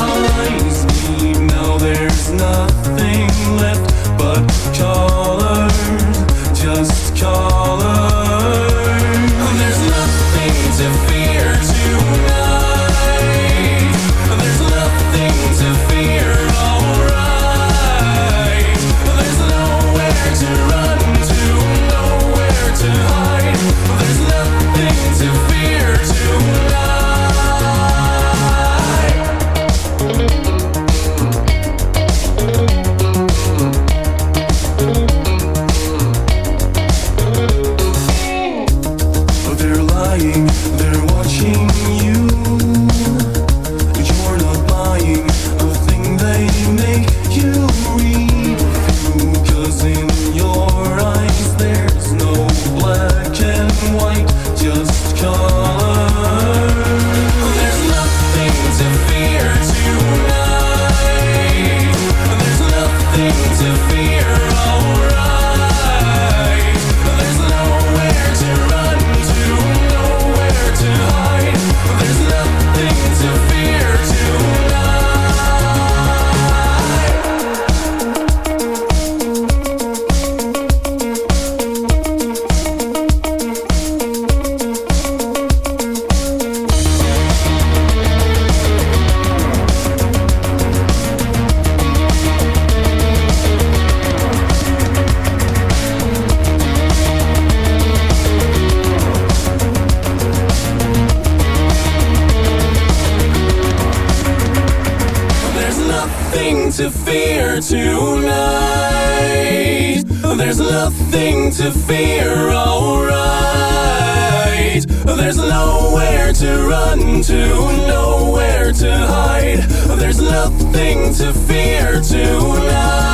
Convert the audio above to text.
eyes leave, now there's nothing left but charge. We're alright. There's nowhere to run to, nowhere to hide. There's nothing to fear tonight.